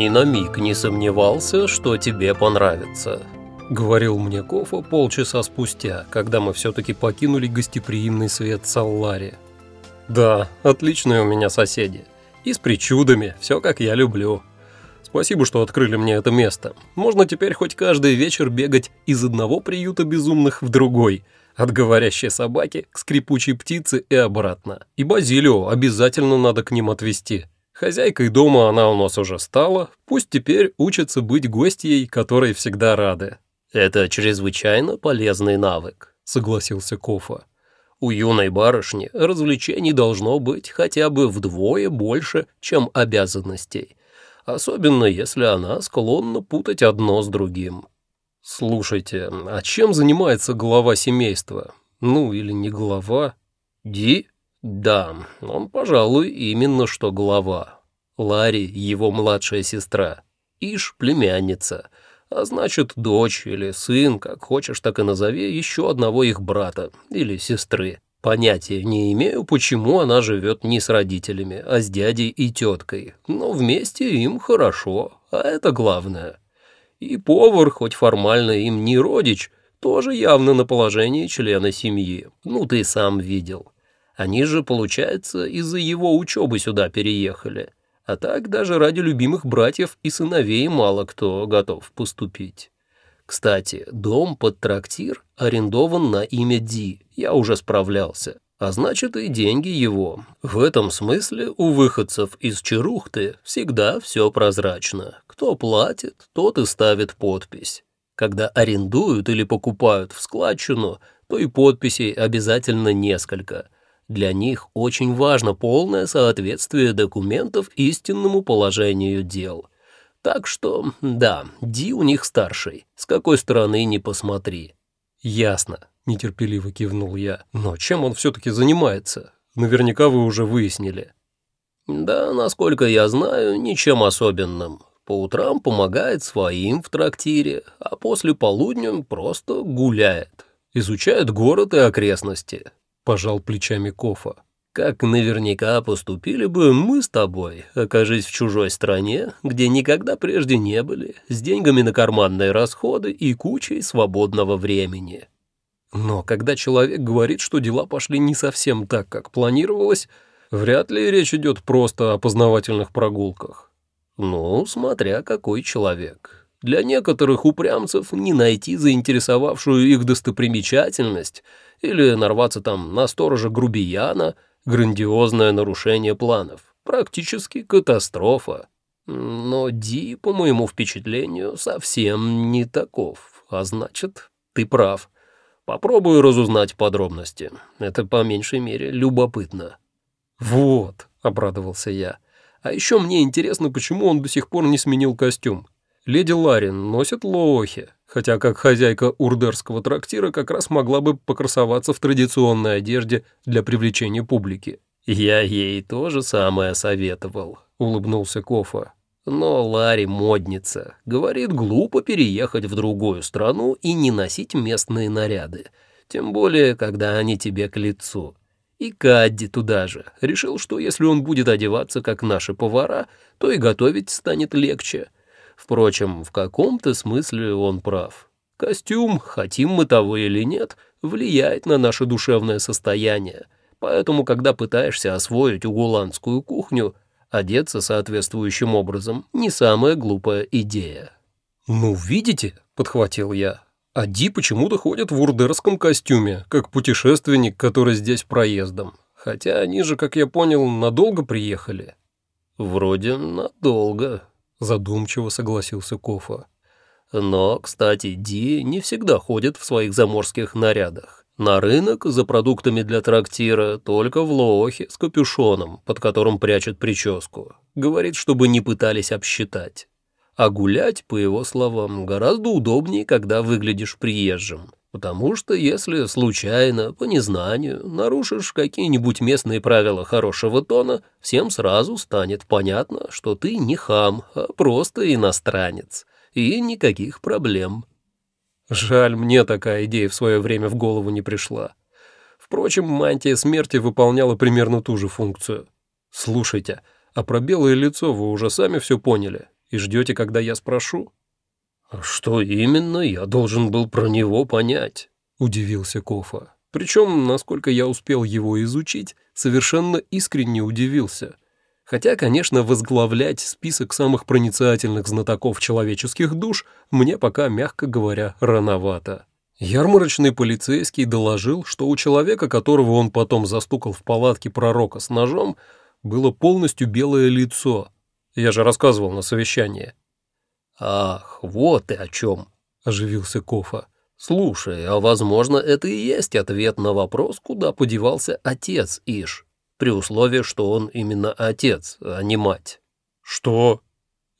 ни на миг не сомневался, что тебе понравится», — говорил мне Кофа полчаса спустя, когда мы все-таки покинули гостеприимный свет Саллари. «Да, отличные у меня соседи. И с причудами, все как я люблю. Спасибо, что открыли мне это место. Можно теперь хоть каждый вечер бегать из одного приюта безумных в другой, от говорящей собаки к скрипучей птице и обратно. И Базилио обязательно надо к ним отвезти». Хозяйкой дома она у нас уже стала, пусть теперь учится быть гостьей, которой всегда рады. «Это чрезвычайно полезный навык», — согласился Кофа. «У юной барышни развлечений должно быть хотя бы вдвое больше, чем обязанностей, особенно если она склонна путать одно с другим». «Слушайте, а чем занимается глава семейства? Ну, или не глава?» «Ди?» Да, он, пожалуй, именно что глава. Ларри — его младшая сестра. Иш — племянница. А значит, дочь или сын, как хочешь, так и назови, еще одного их брата или сестры. Понятия не имею, почему она живет не с родителями, а с дядей и теткой. Но вместе им хорошо, а это главное. И повар, хоть формально им не родич, тоже явно на положении члена семьи. Ну, ты сам видел. Они же, получается, из-за его учебы сюда переехали. А так даже ради любимых братьев и сыновей мало кто готов поступить. Кстати, дом под трактир арендован на имя Ди, я уже справлялся. А значит, и деньги его. В этом смысле у выходцев из Черухты всегда все прозрачно. Кто платит, тот и ставит подпись. Когда арендуют или покупают в складчину, то и подписей обязательно несколько – для них очень важно полное соответствие документов истинному положению дел. Так что, да, Ди у них старший, с какой стороны не посмотри. Ясно, нетерпеливо кивнул я. Но чем он все-таки занимается? Наверняка вы уже выяснили. Да, насколько я знаю, ничем особенным. По утрам помогает своим в трактире, а после полудня просто гуляет. Изучает город и окрестности. — пожал плечами Кофа. «Как наверняка поступили бы мы с тобой, окажись в чужой стране, где никогда прежде не были, с деньгами на карманные расходы и кучей свободного времени». Но когда человек говорит, что дела пошли не совсем так, как планировалось, вряд ли речь идет просто о познавательных прогулках. Ну, смотря какой человек. Для некоторых упрямцев не найти заинтересовавшую их достопримечательность или нарваться там на сторожа грубияна — грандиозное нарушение планов, практически катастрофа. Но Ди, по моему впечатлению, совсем не таков, а значит, ты прав. Попробую разузнать подробности. Это по меньшей мере любопытно. «Вот», — обрадовался я. «А еще мне интересно, почему он до сих пор не сменил костюм. Леди Ларин носит лохи, хотя как хозяйка урдерского трактира как раз могла бы покрасоваться в традиционной одежде для привлечения публики. «Я ей тоже самое советовал», — улыбнулся Кофа. «Но Ларри модница. Говорит, глупо переехать в другую страну и не носить местные наряды. Тем более, когда они тебе к лицу. И Кадди туда же. Решил, что если он будет одеваться, как наши повара, то и готовить станет легче». Впрочем, в каком-то смысле он прав. Костюм, хотим мы того или нет, влияет на наше душевное состояние, поэтому, когда пытаешься освоить угуландскую кухню, одеться соответствующим образом — не самая глупая идея. «Ну, видите», — подхватил я, — «Ади почему-то ходит в урдерском костюме, как путешественник, который здесь проездом. Хотя они же, как я понял, надолго приехали». «Вроде надолго», задумчиво согласился Кофа. Но, кстати, Ди не всегда ходит в своих заморских нарядах. На рынок за продуктами для трактира только в лоохе с капюшоном, под которым прячет прическу. Говорит, чтобы не пытались обсчитать. А гулять, по его словам, гораздо удобнее, когда выглядишь приезжим. Потому что если случайно, по незнанию, нарушишь какие-нибудь местные правила хорошего тона, всем сразу станет понятно, что ты не хам, а просто иностранец. И никаких проблем. Жаль, мне такая идея в свое время в голову не пришла. Впрочем, мантия смерти выполняла примерно ту же функцию. Слушайте, а про белое лицо вы уже сами все поняли? и ждете, когда я спрошу?» «Что именно я должен был про него понять?» — удивился Кофа. Причем, насколько я успел его изучить, совершенно искренне удивился. Хотя, конечно, возглавлять список самых проницательных знатоков человеческих душ мне пока, мягко говоря, рановато. Ярмарочный полицейский доложил, что у человека, которого он потом застукал в палатке пророка с ножом, было полностью белое лицо. Я же рассказывал на совещании. «Ах, вот ты о чем!» — оживился Кофа. «Слушай, а возможно, это и есть ответ на вопрос, куда подевался отец Иш, при условии, что он именно отец, а не мать». «Что?»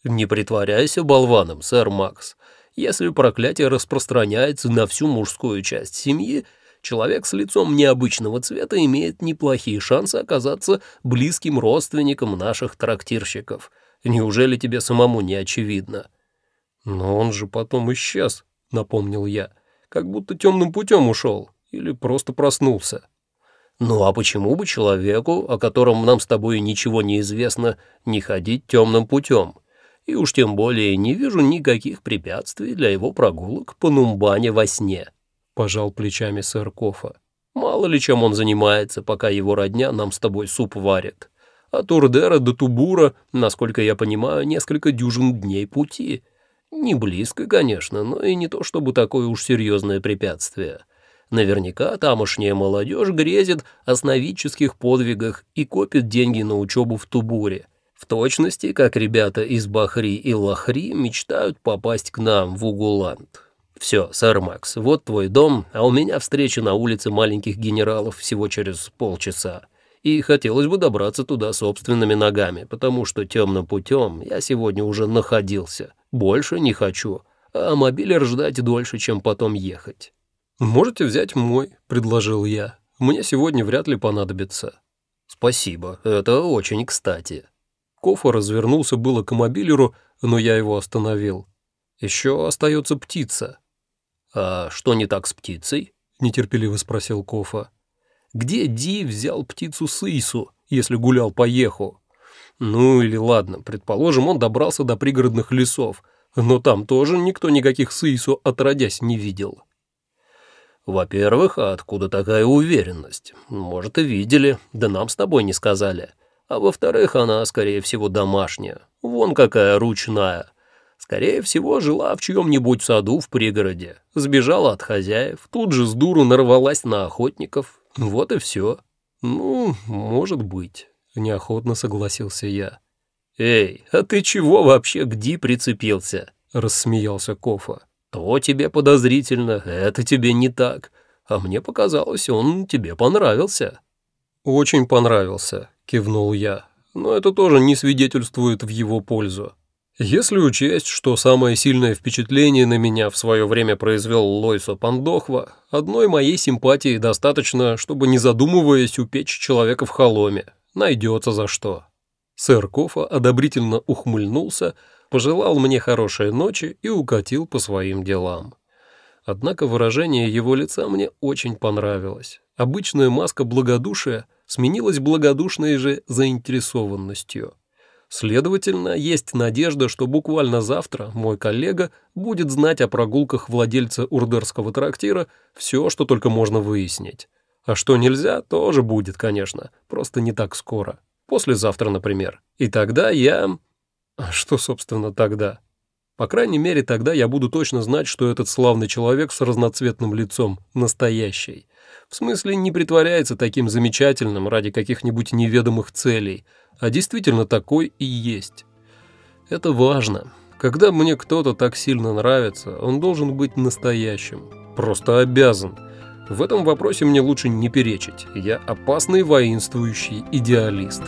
«Не притворяйся болваном, сэр Макс. Если проклятие распространяется на всю мужскую часть семьи, человек с лицом необычного цвета имеет неплохие шансы оказаться близким родственником наших трактирщиков. Неужели тебе самому не очевидно?» «Но он же потом исчез», — напомнил я, «как будто темным путем ушел или просто проснулся». «Ну а почему бы человеку, о котором нам с тобой ничего не известно, не ходить темным путем? И уж тем более не вижу никаких препятствий для его прогулок по Нумбане во сне», — пожал плечами сэр Кофа. «Мало ли чем он занимается, пока его родня нам с тобой суп варит. От Урдера до Тубура, насколько я понимаю, несколько дюжин дней пути». Не близко, конечно, но и не то чтобы такое уж серьезное препятствие. Наверняка тамошняя молодежь грезит о сновидческих подвигах и копит деньги на учебу в Тубуре. В точности, как ребята из Бахри и Лахри мечтают попасть к нам в Угуланд. Все, сэр Макс, вот твой дом, а у меня встреча на улице маленьких генералов всего через полчаса. И хотелось бы добраться туда собственными ногами, потому что темным путем я сегодня уже находился. Больше не хочу, а мобилер ждать дольше, чем потом ехать». «Можете взять мой», — предложил я. «Мне сегодня вряд ли понадобится». «Спасибо, это очень кстати». Кофа развернулся было к мобилеру, но я его остановил. «Еще остается птица». «А что не так с птицей?» — нетерпеливо спросил Кофа. «Где Ди взял птицу Сысу, если гулял по Еху?» Ну или ладно, предположим, он добрался до пригородных лесов, но там тоже никто никаких Сыису отродясь не видел. Во-первых, а откуда такая уверенность? Может, и видели, да нам с тобой не сказали. А во-вторых, она, скорее всего, домашняя. Вон какая ручная. Скорее всего, жила в чьем-нибудь саду в пригороде. Сбежала от хозяев, тут же с дуру нарвалась на охотников. Вот и все. Ну, может быть. — неохотно согласился я. «Эй, а ты чего вообще к Ди прицепился?» — рассмеялся Кофа. «То тебе подозрительно, это тебе не так. А мне показалось, он тебе понравился». «Очень понравился», — кивнул я. «Но это тоже не свидетельствует в его пользу. Если учесть, что самое сильное впечатление на меня в свое время произвел Лойсо Пандохва, одной моей симпатии достаточно, чтобы, не задумываясь, упечь человека в холоме, найдется за что. Сэр Кофа одобрительно ухмыльнулся, пожелал мне хорошей ночи и укатил по своим делам. Однако выражение его лица мне очень понравилось. Обычная маска благодушия сменилась благодушной же заинтересованностью. Следовательно, есть надежда, что буквально завтра мой коллега будет знать о прогулках владельца урдерского трактира все, что только можно выяснить. А что нельзя, тоже будет, конечно, просто не так скоро. Послезавтра, например. И тогда я... А что, собственно, тогда? По крайней мере, тогда я буду точно знать, что этот славный человек с разноцветным лицом настоящий. В смысле, не притворяется таким замечательным ради каких-нибудь неведомых целей, а действительно такой и есть. Это важно. Когда мне кто-то так сильно нравится, он должен быть настоящим. Просто обязан. В этом вопросе мне лучше не перечить. Я опасный воинствующий идеалист.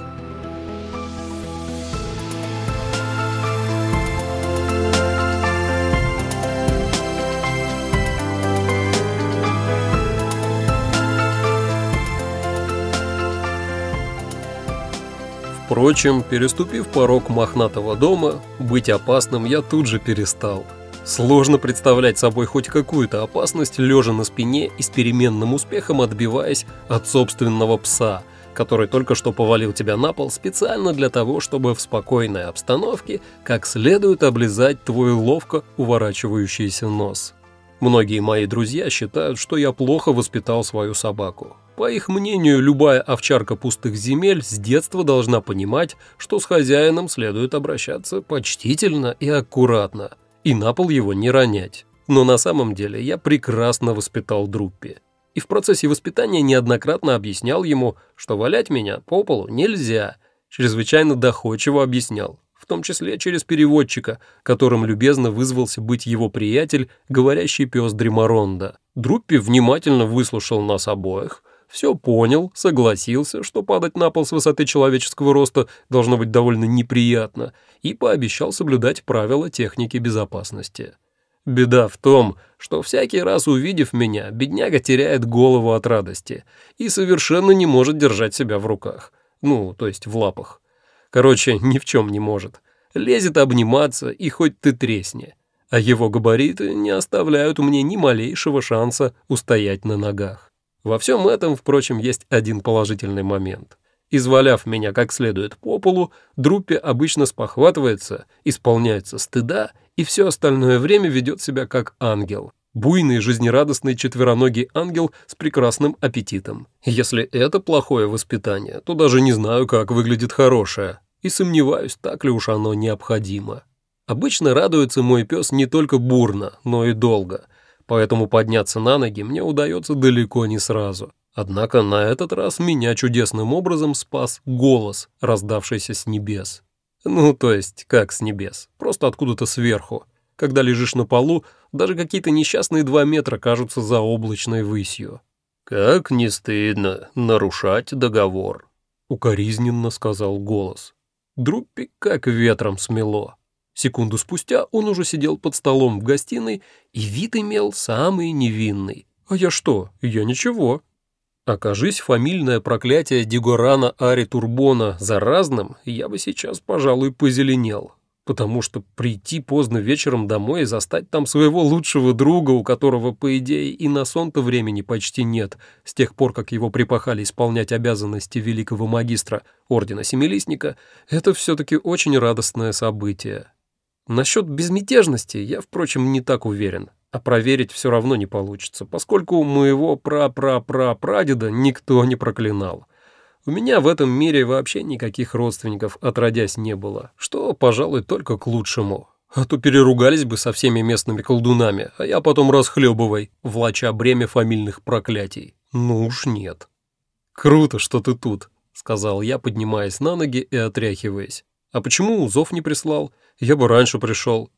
Впрочем, переступив порог мохнатого дома, быть опасным я тут же перестал. Сложно представлять собой хоть какую-то опасность, лежа на спине и с переменным успехом отбиваясь от собственного пса, который только что повалил тебя на пол специально для того, чтобы в спокойной обстановке как следует облизать твой ловко уворачивающийся нос. Многие мои друзья считают, что я плохо воспитал свою собаку. По их мнению, любая овчарка пустых земель с детства должна понимать, что с хозяином следует обращаться почтительно и аккуратно, и на пол его не ронять. Но на самом деле я прекрасно воспитал Друппи. И в процессе воспитания неоднократно объяснял ему, что валять меня по полу нельзя. Чрезвычайно доходчиво объяснял, в том числе через переводчика, которым любезно вызвался быть его приятель, говорящий пес Дримаронда. Друппи внимательно выслушал нас обоих, все понял, согласился, что падать на пол с высоты человеческого роста должно быть довольно неприятно, и пообещал соблюдать правила техники безопасности. Беда в том, что всякий раз увидев меня, бедняга теряет голову от радости и совершенно не может держать себя в руках. Ну, то есть в лапах. Короче, ни в чем не может. Лезет обниматься, и хоть ты тресни. А его габариты не оставляют мне ни малейшего шанса устоять на ногах. Во всем этом, впрочем, есть один положительный момент. Изваляв меня как следует по полу, Друппи обычно спохватывается, исполняется стыда и все остальное время ведет себя как ангел. Буйный, жизнерадостный четвероногий ангел с прекрасным аппетитом. Если это плохое воспитание, то даже не знаю, как выглядит хорошее. И сомневаюсь, так ли уж оно необходимо. Обычно радуется мой пес не только бурно, но и долго. Поэтому подняться на ноги мне удается далеко не сразу. Однако на этот раз меня чудесным образом спас голос, раздавшийся с небес. Ну, то есть, как с небес, просто откуда-то сверху. Когда лежишь на полу, даже какие-то несчастные два метра кажутся за облачной высью. «Как не стыдно нарушать договор», — укоризненно сказал голос. Друппи как ветром смело. Секунду спустя он уже сидел под столом в гостиной, и вид имел самый невинный. А я что? Я ничего. Окажись фамильное проклятие Дигорана Ари Турбона заразным, я бы сейчас, пожалуй, позеленел. Потому что прийти поздно вечером домой и застать там своего лучшего друга, у которого, по идее, и на сон-то времени почти нет, с тех пор, как его припахали исполнять обязанности великого магистра Ордена Семилистника, это все-таки очень радостное событие. Насчет безмятежности я, впрочем, не так уверен а проверить все равно не получится, поскольку моего пра-пра-пра-прадеда никто не проклинал. У меня в этом мире вообще никаких родственников отродясь не было, что, пожалуй, только к лучшему. А то переругались бы со всеми местными колдунами, а я потом расхлебывай, влача бремя фамильных проклятий. Ну уж нет. «Круто, что ты тут», — сказал я, поднимаясь на ноги и отряхиваясь. «А почему зов не прислал? Я бы раньше пришел.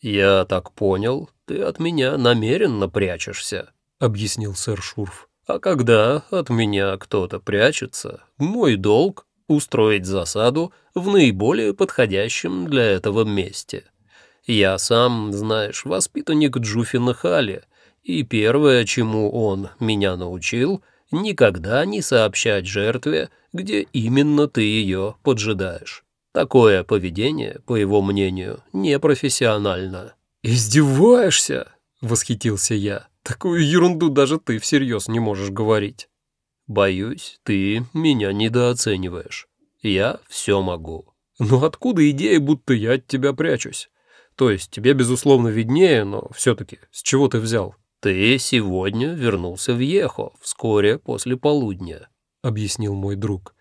«Я так понял, ты от меня намеренно прячешься», — объяснил сэр Шурф. «А когда от меня кто-то прячется, мой долг — устроить засаду в наиболее подходящем для этого месте. Я сам, знаешь, воспитанник Джуфина Хали, и первое, чему он меня научил — никогда не сообщать жертве, где именно ты ее поджидаешь. Такое поведение, по его мнению, непрофессионально. «Издеваешься?» — восхитился я. «Такую ерунду даже ты всерьез не можешь говорить». «Боюсь, ты меня недооцениваешь. Я все могу». «Но откуда идея, будто я от тебя прячусь? То есть тебе, безусловно, виднее, но все-таки с чего ты взял?» «Ты сегодня вернулся в Ехо вскоре после полудня», — объяснил мой друг.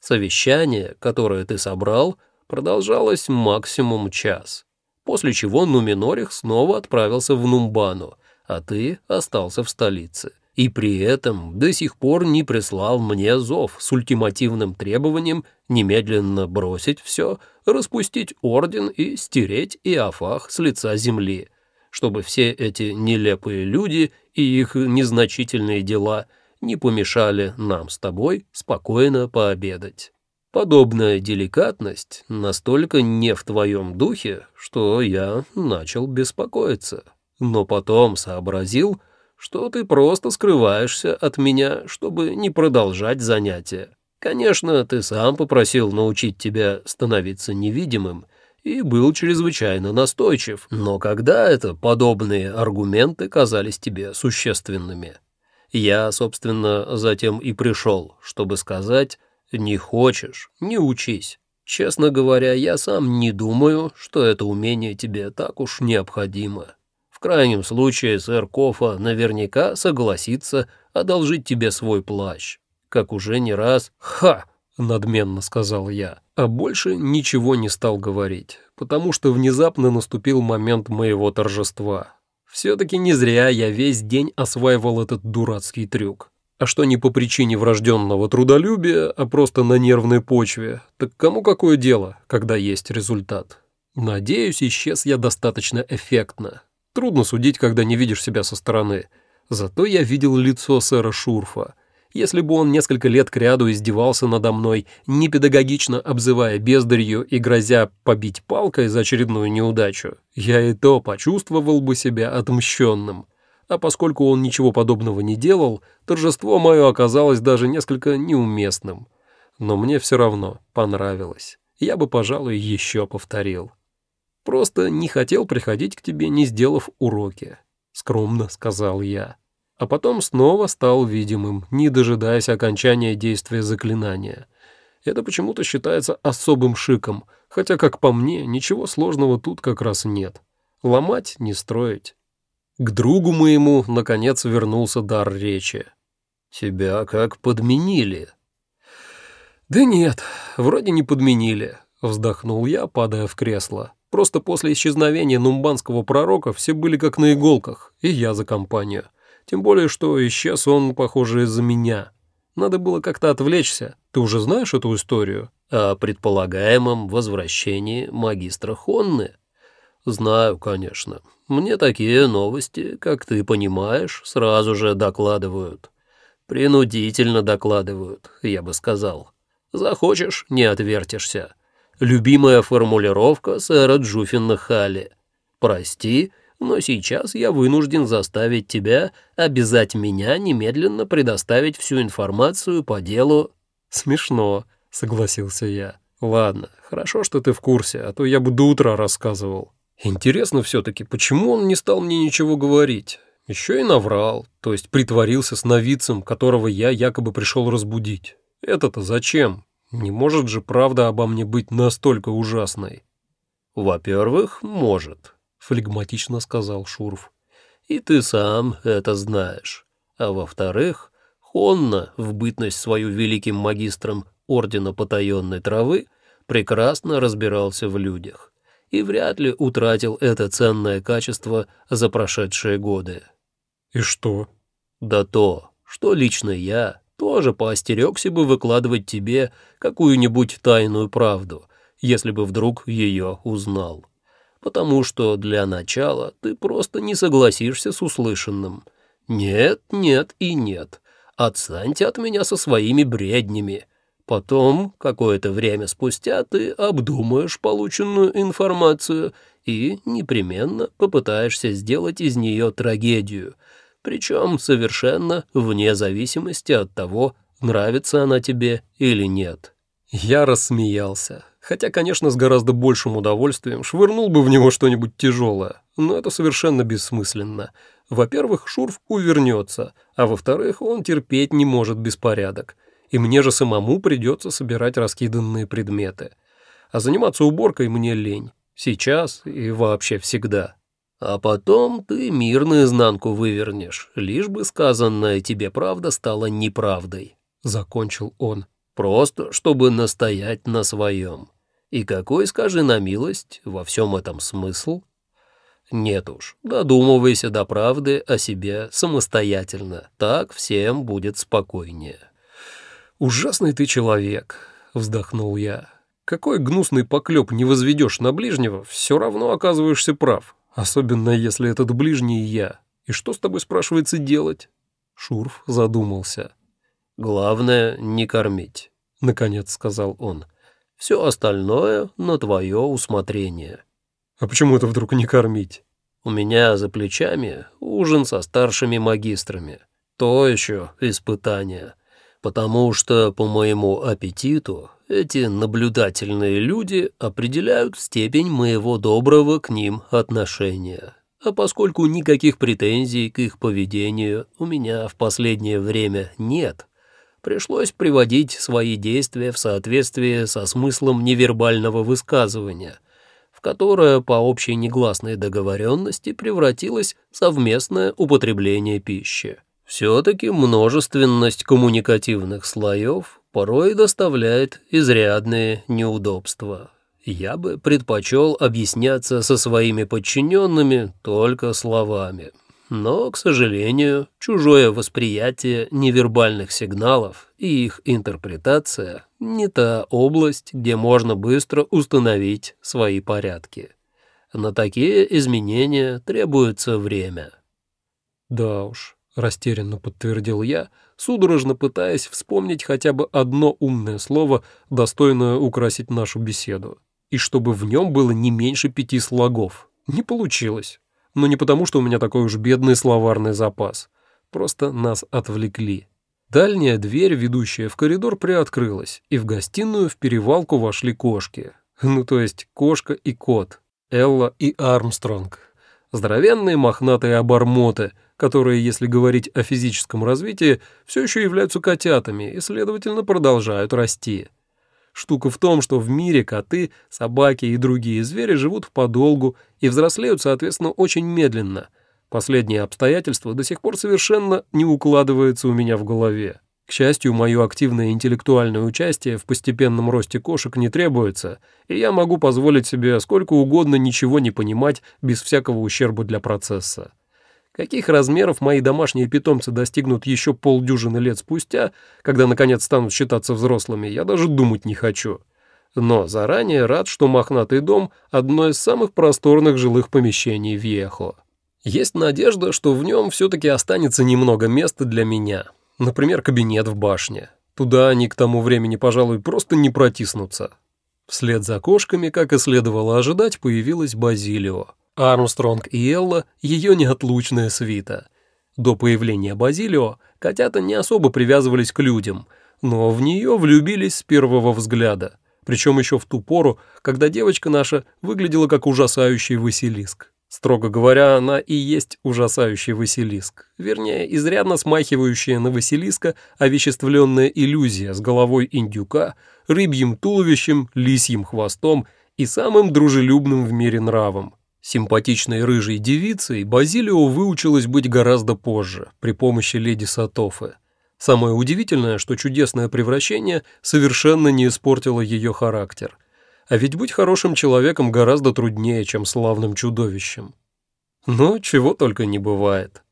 Совещание, которое ты собрал, продолжалось максимум час, после чего Нуминорих снова отправился в Нумбану, а ты остался в столице. И при этом до сих пор не прислал мне зов с ультимативным требованием немедленно бросить все, распустить орден и стереть Иофах с лица земли, чтобы все эти нелепые люди и их незначительные дела – не помешали нам с тобой спокойно пообедать. Подобная деликатность настолько не в твоем духе, что я начал беспокоиться. Но потом сообразил, что ты просто скрываешься от меня, чтобы не продолжать занятия. Конечно, ты сам попросил научить тебя становиться невидимым и был чрезвычайно настойчив, но когда это подобные аргументы казались тебе существенными? Я, собственно, затем и пришел, чтобы сказать, Не хочешь — не учись. Честно говоря, я сам не думаю, что это умение тебе так уж необходимо. В крайнем случае сэр Кофа наверняка согласится одолжить тебе свой плащ. Как уже не раз... Ха! надменно сказал я, а больше ничего не стал говорить, потому что внезапно наступил момент моего торжества. Все-таки не зря я весь день осваивал этот дурацкий трюк. А что не по причине врожденного трудолюбия, а просто на нервной почве, так кому какое дело, когда есть результат? Надеюсь, исчез я достаточно эффектно. Трудно судить, когда не видишь себя со стороны. Зато я видел лицо сэра Шурфа. Если бы он несколько лет кряду издевался надо мной, непедагогично обзывая бездарью и грозя побить палкой за очередную неудачу, я и то почувствовал бы себя отмщенным а поскольку он ничего подобного не делал, торжество мое оказалось даже несколько неуместным. Но мне все равно понравилось. Я бы, пожалуй, еще повторил. Просто не хотел приходить к тебе, не сделав уроки. Скромно сказал я. А потом снова стал видимым, не дожидаясь окончания действия заклинания. Это почему-то считается особым шиком, хотя, как по мне, ничего сложного тут как раз нет. Ломать, не строить. К другу моему, наконец, вернулся дар речи. «Тебя как подменили?» «Да нет, вроде не подменили», — вздохнул я, падая в кресло. «Просто после исчезновения нумбанского пророка все были как на иголках, и я за компанию. Тем более, что исчез он, похоже, из-за меня. Надо было как-то отвлечься. Ты уже знаешь эту историю?» «О предполагаемом возвращении магистра Хонны?» «Знаю, конечно. Мне такие новости, как ты понимаешь, сразу же докладывают. Принудительно докладывают, я бы сказал. Захочешь — не отвертишься. Любимая формулировка сэра Джуффина Халли. Прости, но сейчас я вынужден заставить тебя обязать меня немедленно предоставить всю информацию по делу». «Смешно», — согласился я. «Ладно, хорошо, что ты в курсе, а то я бы до утра рассказывал». Интересно все-таки, почему он не стал мне ничего говорить? Еще и наврал, то есть притворился сновидцем, которого я якобы пришел разбудить. Это-то зачем? Не может же правда обо мне быть настолько ужасной? Во-первых, может, флегматично сказал Шурф. И ты сам это знаешь. А во-вторых, Хонна, в бытность свою великим магистром Ордена Потаенной Травы, прекрасно разбирался в людях и вряд ли утратил это ценное качество за прошедшие годы. «И что?» «Да то, что лично я тоже поостерегся бы выкладывать тебе какую-нибудь тайную правду, если бы вдруг ее узнал. Потому что для начала ты просто не согласишься с услышанным. Нет, нет и нет. Отстаньте от меня со своими бреднями. Потом, какое-то время спустя, ты обдумаешь полученную информацию и непременно попытаешься сделать из нее трагедию, причем совершенно вне зависимости от того, нравится она тебе или нет. Я рассмеялся, хотя, конечно, с гораздо большим удовольствием швырнул бы в него что-нибудь тяжелое, но это совершенно бессмысленно. Во-первых, Шурф увернется, а во-вторых, он терпеть не может беспорядок и мне же самому придется собирать раскиданные предметы. А заниматься уборкой мне лень. Сейчас и вообще всегда. А потом ты мир наизнанку вывернешь, лишь бы сказанная тебе правда стала неправдой», — закончил он. «Просто, чтобы настоять на своем. И какой, скажи на милость, во всем этом смысл?» «Нет уж, додумывайся до правды о себе самостоятельно, так всем будет спокойнее». «Ужасный ты человек», — вздохнул я. «Какой гнусный поклеп не возведешь на ближнего, все равно оказываешься прав, особенно если этот ближний я. И что с тобой, спрашивается, делать?» Шурф задумался. «Главное, не кормить», — наконец сказал он. «Все остальное на твое усмотрение». «А почему это вдруг не кормить?» «У меня за плечами ужин со старшими магистрами. То еще испытание» потому что по моему аппетиту эти наблюдательные люди определяют степень моего доброго к ним отношения. А поскольку никаких претензий к их поведению у меня в последнее время нет, пришлось приводить свои действия в соответствии со смыслом невербального высказывания, в которое по общей негласной договоренности превратилось совместное употребление пищи. Все-таки множественность коммуникативных слоев порой доставляет изрядные неудобства. Я бы предпочел объясняться со своими подчиненными только словами. Но, к сожалению, чужое восприятие невербальных сигналов и их интерпретация не та область, где можно быстро установить свои порядки. На такие изменения требуется время. Да уж, растерянно подтвердил я, судорожно пытаясь вспомнить хотя бы одно умное слово, достойное украсить нашу беседу, и чтобы в нем было не меньше пяти слогов. Не получилось но не потому, что у меня такой уж бедный словарный запас. Просто нас отвлекли. Дальняя дверь, ведущая в коридор, приоткрылась, и в гостиную в перевалку вошли кошки. Ну, то есть кошка и кот, Элла и Армстронг. Здоровенные мохнатые обормоты, которые, если говорить о физическом развитии, все еще являются котятами и, следовательно, продолжают расти. Штука в том, что в мире коты, собаки и другие звери живут подолгу и взрослеют, соответственно, очень медленно. Последнее обстоятельство до сих пор совершенно не укладывается у меня в голове. К счастью, мое активное интеллектуальное участие в постепенном росте кошек не требуется, и я могу позволить себе сколько угодно ничего не понимать без всякого ущерба для процесса. Каких размеров мои домашние питомцы достигнут еще полдюжины лет спустя, когда, наконец, станут считаться взрослыми, я даже думать не хочу. Но заранее рад, что мохнатый дом – одно из самых просторных жилых помещений в Ехо. Есть надежда, что в нем все-таки останется немного места для меня. Например, кабинет в башне. Туда они к тому времени, пожалуй, просто не протиснутся. Вслед за кошками, как и следовало ожидать, появилась Базилио. Армстронг и Элла — ее неотлучная свита. До появления Базилио котята не особо привязывались к людям, но в нее влюбились с первого взгляда, причем еще в ту пору, когда девочка наша выглядела как ужасающий Василиск. Строго говоря, она и есть ужасающий Василиск, вернее, изрядно смахивающая на Василиска овеществленная иллюзия с головой индюка, рыбьим туловищем, лисьим хвостом и самым дружелюбным в мире нравом — Симпатичной рыжей девицей Базилио выучилась быть гораздо позже, при помощи леди Сатофы. Самое удивительное, что чудесное превращение совершенно не испортило ее характер. А ведь быть хорошим человеком гораздо труднее, чем славным чудовищем. Но чего только не бывает.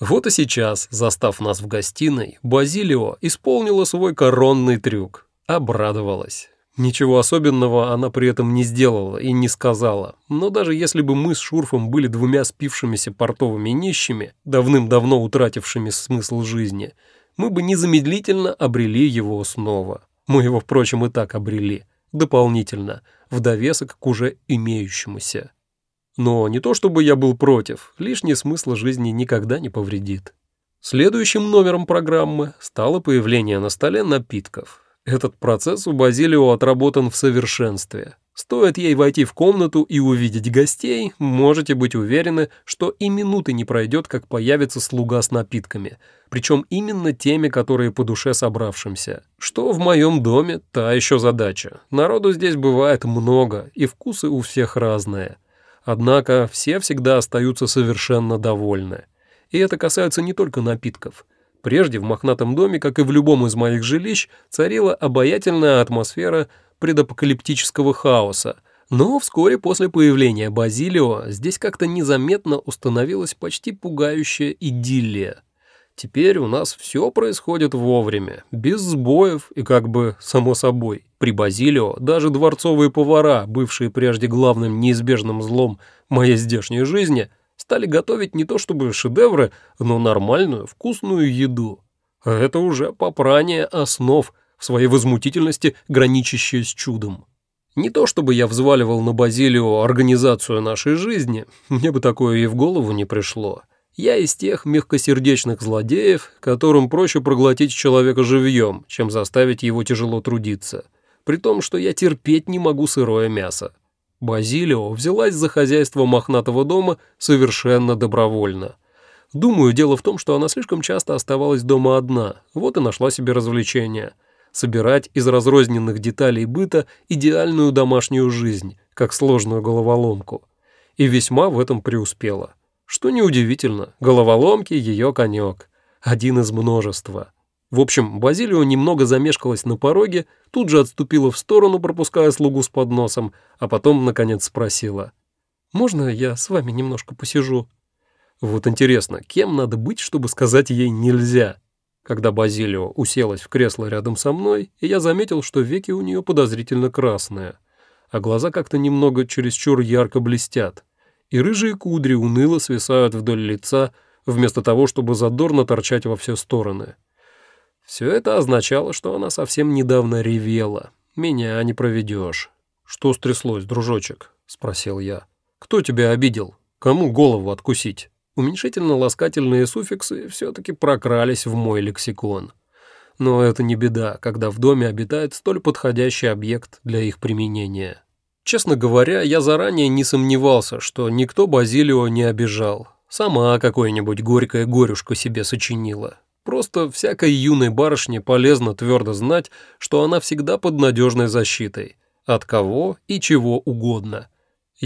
Вот и сейчас, застав нас в гостиной, Базилио исполнила свой коронный трюк. Обрадовалась. Ничего особенного она при этом не сделала и не сказала, но даже если бы мы с Шурфом были двумя спившимися портовыми нищими, давным-давно утратившими смысл жизни, мы бы незамедлительно обрели его снова. Мы его, впрочем, и так обрели, дополнительно, в довесок к уже имеющемуся. Но не то чтобы я был против, лишний смысл жизни никогда не повредит. Следующим номером программы стало появление на столе напитков. Этот процесс у Базилио отработан в совершенстве. Стоит ей войти в комнату и увидеть гостей, можете быть уверены, что и минуты не пройдет, как появится слуга с напитками, причем именно теми, которые по душе собравшимся. Что в моем доме, та еще задача. Народу здесь бывает много, и вкусы у всех разные. Однако все всегда остаются совершенно довольны. И это касается не только напитков – Прежде в мохнатом доме, как и в любом из моих жилищ, царила обаятельная атмосфера предапокалиптического хаоса, но вскоре после появления Базилио здесь как-то незаметно установилась почти пугающая идиллия. Теперь у нас все происходит вовремя, без сбоев и как бы само собой. При Базилио даже дворцовые повара, бывшие прежде главным неизбежным злом моей здешней жизни – стали готовить не то чтобы шедевры, но нормальную, вкусную еду. Это уже попрание основ, в своей возмутительности граничащее с чудом. Не то чтобы я взваливал на Базилио организацию нашей жизни, мне бы такое и в голову не пришло. Я из тех мягкосердечных злодеев, которым проще проглотить человека живьем, чем заставить его тяжело трудиться. При том, что я терпеть не могу сырое мясо. Базилио взялась за хозяйство мохнатого дома совершенно добровольно. Думаю, дело в том, что она слишком часто оставалась дома одна, вот и нашла себе развлечение. Собирать из разрозненных деталей быта идеальную домашнюю жизнь, как сложную головоломку. И весьма в этом преуспела. Что неудивительно, головоломки — ее конек. Один из множества. В общем, Базилио немного замешкалась на пороге, тут же отступила в сторону, пропуская слугу с подносом, а потом, наконец, спросила. «Можно я с вами немножко посижу?» Вот интересно, кем надо быть, чтобы сказать ей «нельзя»? Когда Базилио уселась в кресло рядом со мной, и я заметил, что веки у нее подозрительно красные, а глаза как-то немного чересчур ярко блестят, и рыжие кудри уныло свисают вдоль лица, вместо того, чтобы задорно торчать во все стороны. Все это означало, что она совсем недавно ревела. Меня не проведешь. «Что стряслось, дружочек?» — спросил я. «Кто тебя обидел? Кому голову откусить?» Уменьшительно-ласкательные суффиксы все-таки прокрались в мой лексикон. Но это не беда, когда в доме обитает столь подходящий объект для их применения. Честно говоря, я заранее не сомневался, что никто Базилио не обижал. Сама какое-нибудь горькое горюшко себе сочинила. Просто всякой юной барышне полезно твердо знать, что она всегда под надежной защитой. От кого и чего угодно.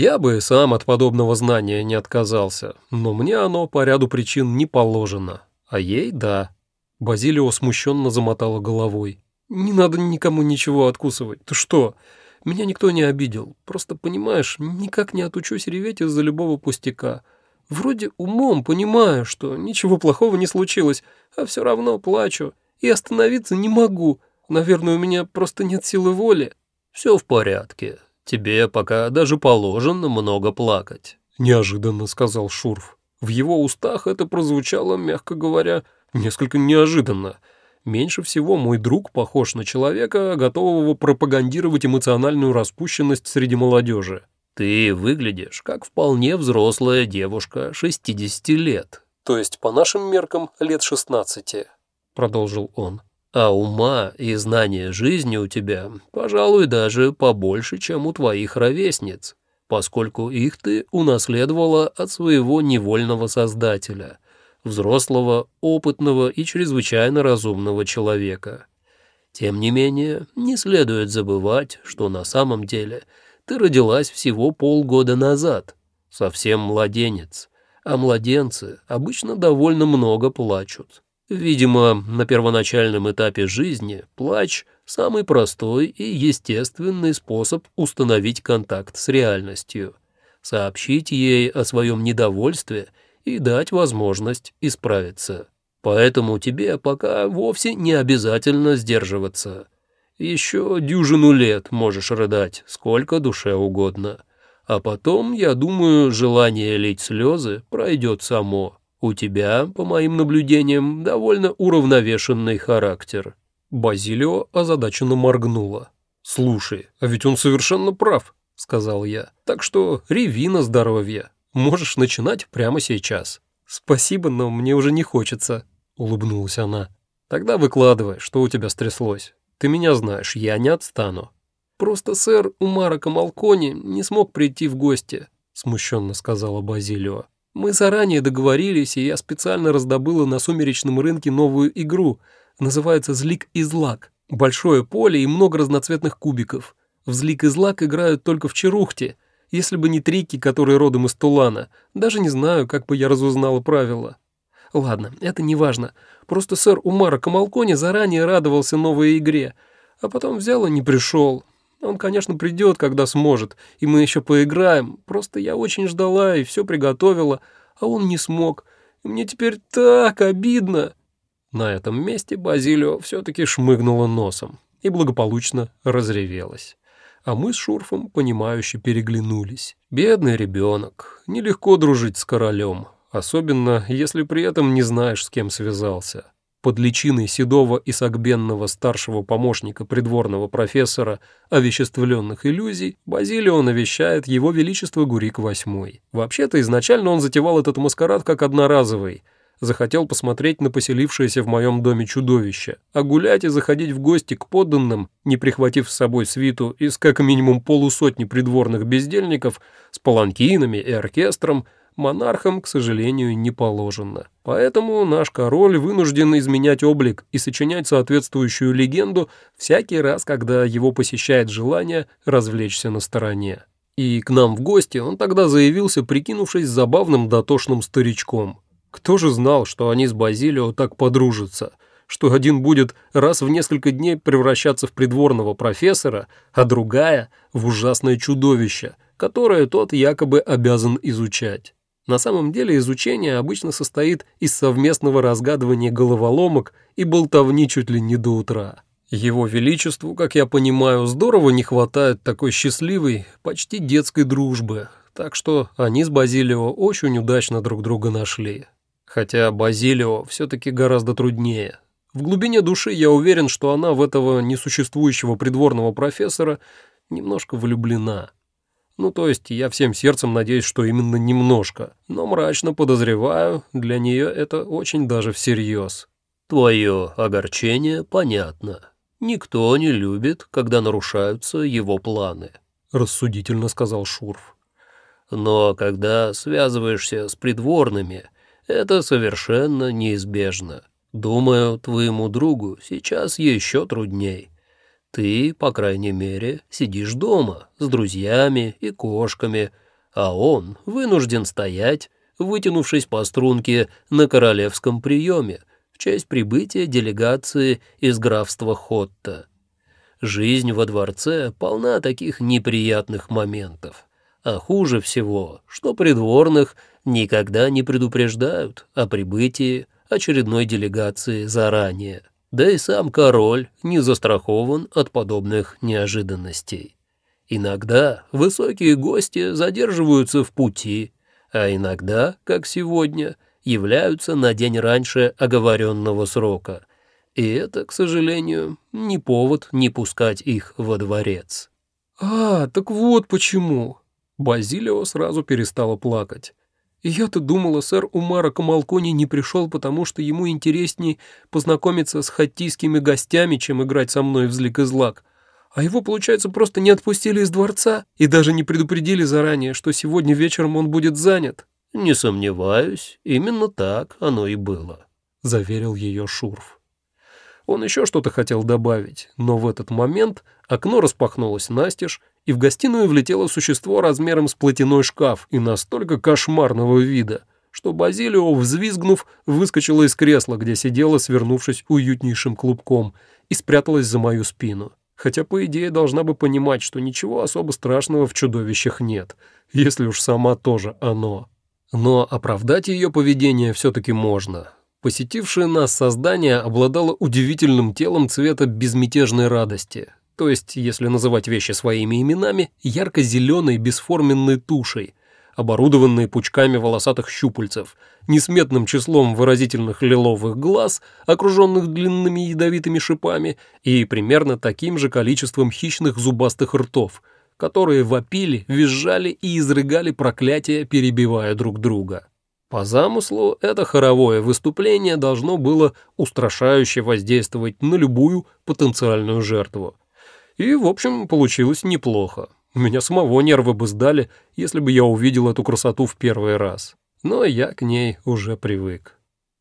Я бы сам от подобного знания не отказался, но мне оно по ряду причин не положено. А ей — да. Базилио смущенно замотала головой. «Не надо никому ничего откусывать. Ты что? Меня никто не обидел. Просто, понимаешь, никак не отучусь реветь из-за любого пустяка. Вроде умом понимаю, что ничего плохого не случилось, а все равно плачу. И остановиться не могу. Наверное, у меня просто нет силы воли». «Все в порядке», «Тебе пока даже положено много плакать», — неожиданно сказал Шурф. В его устах это прозвучало, мягко говоря, несколько неожиданно. Меньше всего мой друг похож на человека, готового пропагандировать эмоциональную распущенность среди молодежи. «Ты выглядишь как вполне взрослая девушка 60 лет». «То есть, по нашим меркам, лет 16», — продолжил он. А ума и знания жизни у тебя, пожалуй, даже побольше, чем у твоих ровесниц, поскольку их ты унаследовала от своего невольного создателя, взрослого, опытного и чрезвычайно разумного человека. Тем не менее, не следует забывать, что на самом деле ты родилась всего полгода назад, совсем младенец, а младенцы обычно довольно много плачут. Видимо, на первоначальном этапе жизни плач – самый простой и естественный способ установить контакт с реальностью, сообщить ей о своем недовольстве и дать возможность исправиться. Поэтому тебе пока вовсе не обязательно сдерживаться. Еще дюжину лет можешь рыдать, сколько душе угодно. А потом, я думаю, желание лить слезы пройдет само. У тебя, по моим наблюдениям, довольно уравновешенный характер». Базилио озадаченно моргнула. «Слушай, а ведь он совершенно прав», — сказал я. «Так что реви на здоровье. Можешь начинать прямо сейчас». «Спасибо, но мне уже не хочется», — улыбнулась она. «Тогда выкладывай, что у тебя стряслось. Ты меня знаешь, я не отстану». «Просто сэр Умара Камалкони не смог прийти в гости», — смущенно сказала Базилио. Мы заранее договорились, и я специально раздобыла на сумеречном рынке новую игру. Называется «Злик и злак». Большое поле и много разноцветных кубиков. В «Злик и злак» играют только в Черухте. Если бы не трики, которые родом из Тулана. Даже не знаю, как бы я разузнала правила. Ладно, это не важно. Просто сэр Умара Камалкони заранее радовался новой игре, а потом взял и не пришел. Он, конечно, придет, когда сможет, и мы еще поиграем. Просто я очень ждала и все приготовила, а он не смог. И мне теперь так обидно». На этом месте Базилио все-таки шмыгнула носом и благополучно разревелась. А мы с Шурфом, понимающе переглянулись. Бедный ребенок, нелегко дружить с королем, особенно если при этом не знаешь, с кем связался под личиной седого и согбенного старшего помощника придворного профессора овеществленных иллюзий, Базилио навещает его величество Гурик VIII. Вообще-то изначально он затевал этот маскарад как одноразовый, захотел посмотреть на поселившееся в моем доме чудовище, а гулять и заходить в гости к подданным, не прихватив с собой свиту из как минимум полусотни придворных бездельников с паланкинами и оркестром, монархам, к сожалению, не положено. Поэтому наш король вынужден изменять облик и сочинять соответствующую легенду всякий раз, когда его посещает желание развлечься на стороне. И к нам в гости он тогда заявился, прикинувшись забавным дотошным старичком. Кто же знал, что они с Базилио так подружатся, что один будет раз в несколько дней превращаться в придворного профессора, а другая — в ужасное чудовище, которое тот якобы обязан изучать. На самом деле изучение обычно состоит из совместного разгадывания головоломок и болтовни чуть ли не до утра. Его Величеству, как я понимаю, здорово не хватает такой счастливой, почти детской дружбы, так что они с Базилио очень удачно друг друга нашли. Хотя Базилио все-таки гораздо труднее. В глубине души я уверен, что она в этого несуществующего придворного профессора немножко влюблена. Ну, то есть я всем сердцем надеюсь, что именно немножко, но мрачно подозреваю, для нее это очень даже всерьез. Твое огорчение понятно. Никто не любит, когда нарушаются его планы, рассудительно сказал Шурф. Но когда связываешься с придворными, это совершенно неизбежно. Думаю, твоему другу сейчас еще трудней. Ты, по крайней мере, сидишь дома с друзьями и кошками, а он вынужден стоять, вытянувшись по струнке на королевском приеме в честь прибытия делегации из графства Хотта. Жизнь во дворце полна таких неприятных моментов. А хуже всего, что придворных никогда не предупреждают о прибытии очередной делегации заранее. Да и сам король не застрахован от подобных неожиданностей. Иногда высокие гости задерживаются в пути, а иногда, как сегодня, являются на день раньше оговоренного срока. И это, к сожалению, не повод не пускать их во дворец. «А, так вот почему!» Базилио сразу перестала плакать. Я-то думала, сэр Умара Камалкони не пришел, потому что ему интереснее познакомиться с хаттийскими гостями, чем играть со мной в злик и злак. А его, получается, просто не отпустили из дворца и даже не предупредили заранее, что сегодня вечером он будет занят. «Не сомневаюсь, именно так оно и было», — заверил ее Шурф. Он еще что-то хотел добавить, но в этот момент окно распахнулось настежь, и в гостиную влетело существо размером с платяной шкаф и настолько кошмарного вида, что Базилио, взвизгнув, выскочила из кресла, где сидела, свернувшись уютнейшим клубком, и спряталась за мою спину. Хотя, по идее, должна бы понимать, что ничего особо страшного в чудовищах нет, если уж сама тоже оно. Но оправдать ее поведение все-таки можно. Посетившее нас создание обладало удивительным телом цвета безмятежной радости, то есть, если называть вещи своими именами, ярко-зеленой бесформенной тушей, оборудованной пучками волосатых щупальцев, несметным числом выразительных лиловых глаз, окруженных длинными ядовитыми шипами, и примерно таким же количеством хищных зубастых ртов, которые вопили, визжали и изрыгали проклятия, перебивая друг друга. По замыслу, это хоровое выступление должно было устрашающе воздействовать на любую потенциальную жертву. И, в общем, получилось неплохо. У меня самого нервы бы сдали, если бы я увидел эту красоту в первый раз. Но я к ней уже привык.